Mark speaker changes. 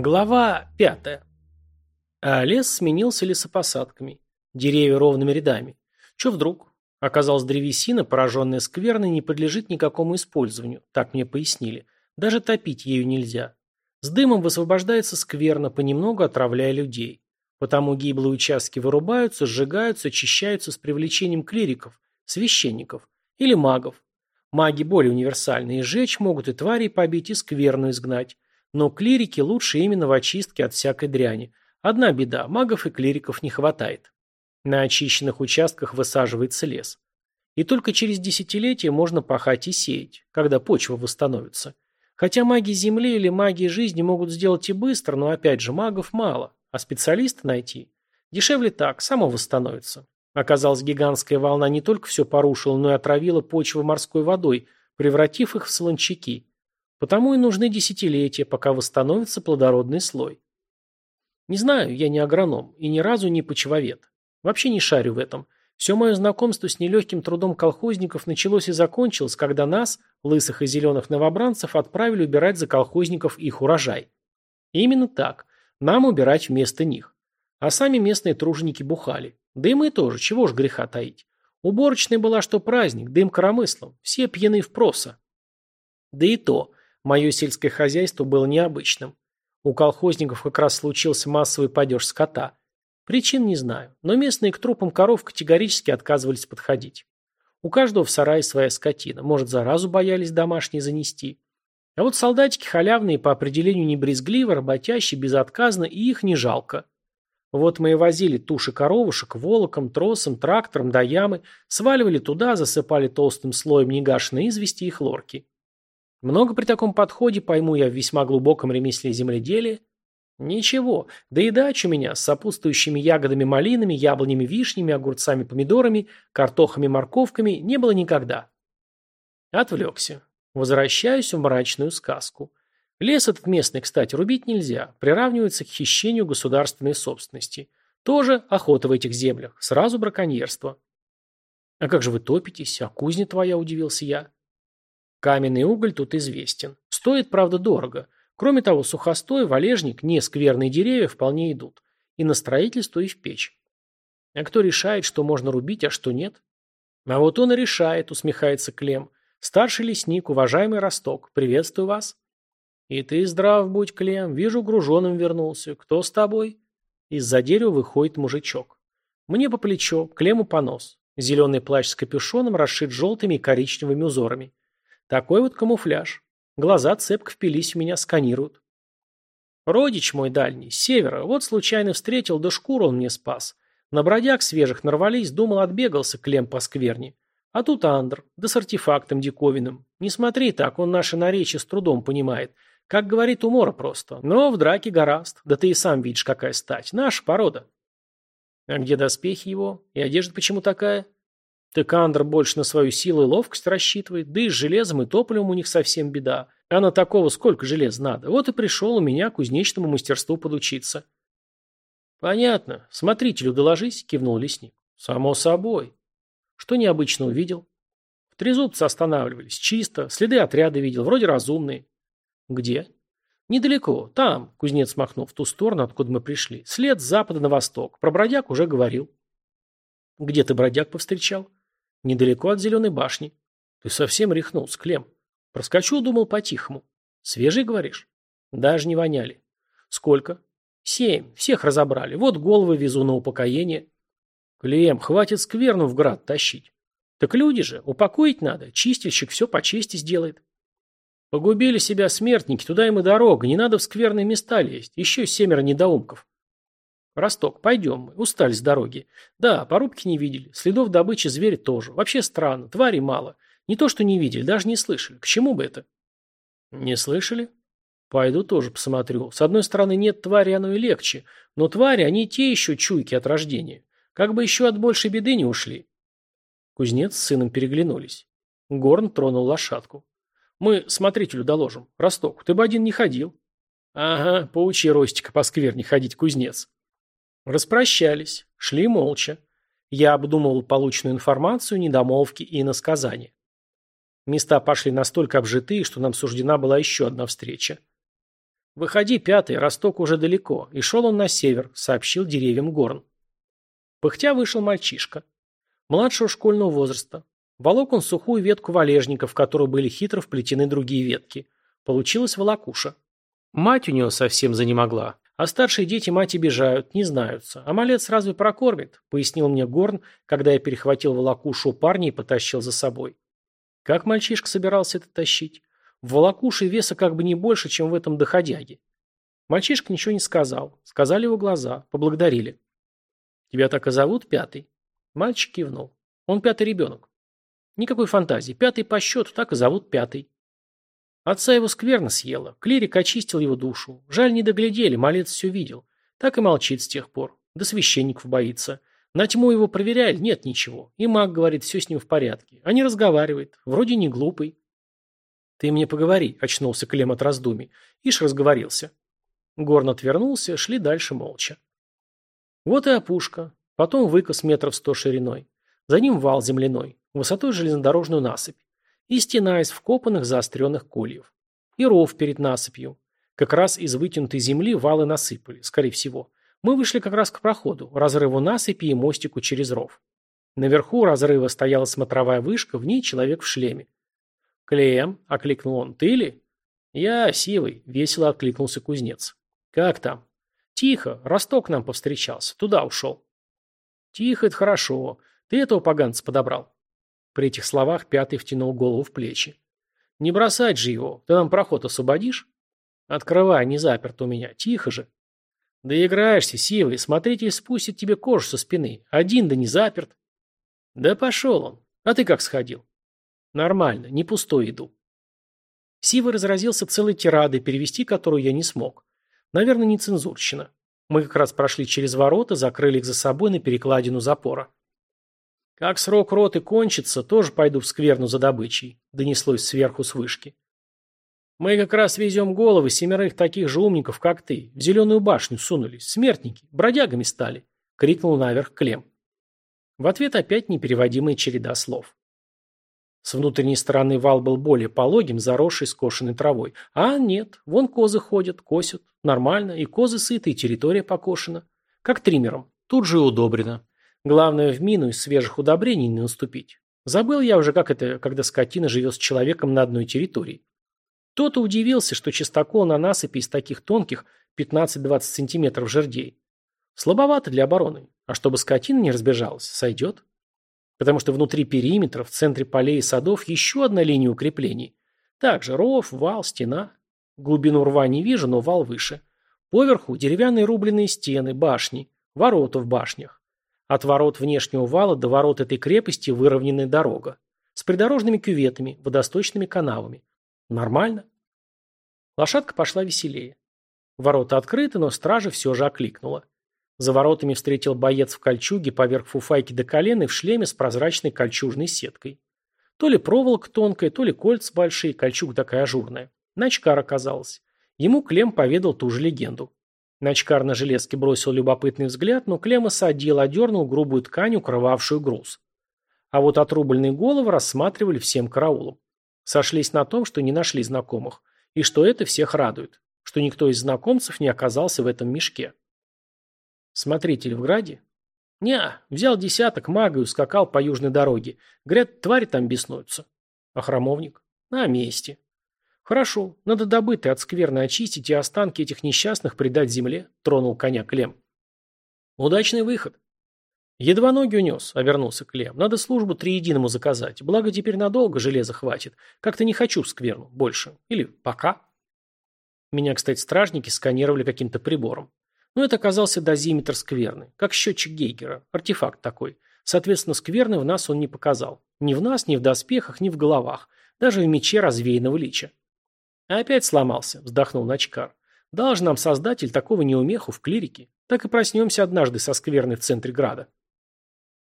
Speaker 1: Глава пятая. А лес сменился лесопосадками. Деревья ровными рядами. Че вдруг? Оказалось, древесина, пораженная скверной, не подлежит никакому использованию, так мне пояснили. Даже топить ею нельзя. С дымом высвобождается скверно, понемногу отравляя людей. Потому гиблые участки вырубаются, сжигаются, очищаются с привлечением клириков, священников или магов. Маги более универсальные, сжечь могут и тварей побить, и скверну изгнать. Но клирики лучше именно в очистке от всякой дряни. Одна беда – магов и клириков не хватает. На очищенных участках высаживается лес. И только через десятилетия можно пахать и сеять, когда почва восстановится. Хотя маги Земли или маги жизни могут сделать и быстро, но опять же магов мало, а специалиста найти. Дешевле так, само восстановится. Оказалось, гигантская волна не только все порушила, но и отравила почву морской водой, превратив их в солончаки. Потому и нужны десятилетия, пока восстановится плодородный слой. Не знаю, я не агроном и ни разу не почвовед. Вообще не шарю в этом. Все мое знакомство с нелегким трудом колхозников началось и закончилось, когда нас, лысых и зеленых новобранцев, отправили убирать за колхозников их урожай. И именно так. Нам убирать вместо них. А сами местные труженики бухали. Да и мы тоже, чего ж греха таить. Уборочная была что праздник, дым коромыслом, все пьяны в проса. Да и то, Мое сельское хозяйство было необычным. У колхозников как раз случился массовый падеж скота. Причин не знаю, но местные к трупам коров категорически отказывались подходить. У каждого в сарае своя скотина, может, заразу боялись домашние занести. А вот солдатики халявные по определению не брезгливо, работящие, безотказно, и их не жалко. Вот мы и возили туши коровушек волоком, тросом, трактором до ямы, сваливали туда, засыпали толстым слоем негашенной извести и хлорки. Много при таком подходе, пойму я в весьма глубоком ремесле земледелия? Ничего, да и дач у меня с сопутствующими ягодами малинами, яблонями, вишнями, огурцами, помидорами, картохами, морковками не было никогда. Отвлекся. Возвращаюсь в мрачную сказку. Лес этот местный, кстати, рубить нельзя, приравнивается к хищению государственной собственности. Тоже охота в этих землях, сразу браконьерство. А как же вы топитесь? А кузня твоя, удивился я. Каменный уголь тут известен. Стоит, правда, дорого. Кроме того, сухостой, валежник, не скверные деревья вполне идут. И на строительство, и в печь. А кто решает, что можно рубить, а что нет? А вот он и решает, усмехается Клем. Старший лесник, уважаемый Росток, приветствую вас. И ты здрав будь, Клем, вижу, груженым вернулся. Кто с тобой? Из-за дерева выходит мужичок. Мне по плечо, Клему по нос. Зеленый плащ с капюшоном расшит желтыми и коричневыми узорами. Такой вот камуфляж. Глаза цепко впились в меня, сканируют. Родич мой дальний, с севера, вот случайно встретил, да шкуру он мне спас. На бродяг свежих нарвались, думал, отбегался клем по скверне. А тут Андр, да с артефактом диковинным. Не смотри так, он наше наречие с трудом понимает. Как говорит, умора просто. Но в драке гораст. Да ты и сам видишь, какая стать. Наша порода. А где доспехи его? И одежда почему такая? Так Андр больше на свою силу и ловкость рассчитывает, да и с железом и топливом у них совсем беда. А на такого сколько желез надо? Вот и пришел у меня кузнечному мастерству подучиться. Понятно. Смотрителю доложись, кивнул лесник. Само собой. Что необычно увидел? В трезубце останавливались. Чисто. Следы отряда видел. Вроде разумные. Где? Недалеко. Там. Кузнец махнул в ту сторону, откуда мы пришли. След с запада на восток. Про бродяг уже говорил. Где ты бродяг повстречал? Недалеко от зеленой башни. Ты совсем рехнулся, Клем. Проскочу, думал, по-тихому. Свежий, говоришь? Даже не воняли. Сколько? Семь. Всех разобрали. Вот головы везу на упокоение. Клем, хватит скверну в град тащить. Так люди же, упокоить надо. Чистильщик все по чести сделает. Погубили себя смертники, туда им и дорога. Не надо в скверные места лезть. Еще семеро недоумков. «Росток, пойдем мы. Устали с дороги. Да, порубки не видели. Следов добычи зверя тоже. Вообще странно. Тварей мало. Не то, что не видели, даже не слышали. К чему бы это?» «Не слышали?» «Пойду тоже посмотрю. С одной стороны, нет твари, оно и легче. Но твари, они те еще чуйки от рождения. Как бы еще от большей беды не ушли». Кузнец с сыном переглянулись. Горн тронул лошадку. «Мы смотрителю доложим. Росток, ты бы один не ходил». «Ага, поучи Ростика по скверне ходить, кузнец». Распрощались, шли молча. Я обдумывал полученную информацию, недомолвки и иносказания. Места пошли настолько обжитые, что нам суждена была еще одна встреча. «Выходи, пятый, Росток уже далеко, и шел он на север», — сообщил деревьям Горн. Пыхтя вышел мальчишка. Младшего школьного возраста. Волок он сухую ветку валежника, в которую были хитро вплетены другие ветки. Получилась волокуша. Мать у него совсем занемогла. А старшие дети мать обижают, не знаются. А малец разве прокормит? Пояснил мне Горн, когда я перехватил волокушу парня и потащил за собой. Как мальчишка собирался это тащить? В волокуше веса как бы не больше, чем в этом доходяге. Мальчишка ничего не сказал. Сказали его глаза. Поблагодарили. «Тебя так и зовут, Пятый?» Мальчик кивнул. «Он пятый ребенок». Никакой фантазии. Пятый по счету, так и зовут Пятый. Отца его скверно съела. Клирик очистил его душу. Жаль, не доглядели, малец все видел. Так и молчит с тех пор. Да священников боится. На тьму его проверяли, нет ничего. И маг говорит, все с ним в порядке. Они разговаривают. Вроде не глупый. «Ты мне поговори», — очнулся Клем от раздумий. Ишь разговорился. Горн отвернулся, шли дальше молча. Вот и опушка. Потом выкос метров сто шириной. За ним вал земляной, высотой железнодорожную насыпь. И стена из вкопанных заостренных кольев. И ров перед насыпью. Как раз из вытянутой земли валы насыпали, скорее всего. Мы вышли как раз к проходу, разрыву насыпи и мостику через ров. Наверху разрыва стояла смотровая вышка, в ней человек в шлеме. «Клеем», — окликнул он, — «ты ли?» «Я, Сивый», — весело откликнулся кузнец. «Как там?» «Тихо, Росток нам повстречался, туда ушел». «Тихо, это хорошо. Ты этого поганца подобрал». При этих словах Пятый втянул голову в плечи. «Не бросать же его. Ты нам проход освободишь?» «Открывай, не заперт у меня. Тихо же». «Да играешься, Сивый. Смотритель спустит тебе кожу со спины. Один да не заперт». «Да пошел он. А ты как сходил?» Нормально, не пустой иду. Сива разразился целой тирадой, перевести которую я не смог. Наверное, не цензурщина. Мы как раз прошли через ворота, закрыли их за собой на перекладину запора. «Как срок роты кончится, тоже пойду в скверну за добычей», — донеслось сверху с вышки. «Мы как раз везем головы семерых таких же умников, как ты. В зеленую башню сунулись. Смертники. Бродягами стали», — крикнул наверх Клем. В ответ опять непереводимая череда слов. С внутренней стороны вал был более пологим, заросший скошенной травой. А нет, вон козы ходят, косят. Нормально, и козы сыты, и территория покошена. Как триммером. Тут же и удобрено. Главное в мину из свежих удобрений не наступить. Забыл я уже, как это, когда скотина живет с человеком на одной территории. Кто-то удивился, что чистокол на насыпи из таких тонких 15-20 сантиметров жердей. Слабовато для обороны. А чтобы скотина не разбежалась, сойдет. Потому что внутри периметра, в центре полей и садов, еще одна линия укреплений. Также ров, вал, стена. Глубину рва не вижу, но вал выше. Поверху деревянные рубленые стены, башни, ворота в башнях. От ворот внешнего вала до ворот этой крепости выровненная дорога. С придорожными кюветами, водосточными канавами. Нормально. Лошадка пошла веселее. Ворота открыты, но стража все же окликнула. За воротами встретил боец в кольчуге поверх фуфайки до колена и в шлеме с прозрачной кольчужной сеткой. То ли проволока тонкая, то ли кольца большие, кольчуга такая ажурная. Начкар оказалось. Ему Клем поведал ту же легенду. Начкар на железке бросил любопытный взгляд, но Клем осадил, одернул грубую ткань, укрывавшую груз. А вот отрубленные головы рассматривали всем караулом. Сошлись на том, что не нашли знакомых, и что это всех радует, что никто из знакомцев не оказался в этом мешке. Смотритель в Граде? Не, взял десяток, мага и ускакал по южной дороге. Говорят, твари там беснуются. А храмовник? На месте. Хорошо, надо добытые от скверны очистить и останки этих несчастных предать земле, тронул коня Клем. Удачный выход. Едва ноги унес, обернулся Клем. Надо службу триединому заказать. Благо теперь надолго железа хватит. Как-то не хочу в скверну больше. Или пока. Меня, кстати, стражники сканировали каким-то прибором. Но это оказался дозиметр скверны, как счетчик Гейгера, артефакт такой. Соответственно, скверны в нас он не показал. Ни в нас, ни в доспехах, ни в головах. Даже в мече развеянного лича. «Опять сломался», — вздохнул Начкар. «Дал же нам создатель такого неумеху в клирике. Так и проснемся однажды со скверной в центре града».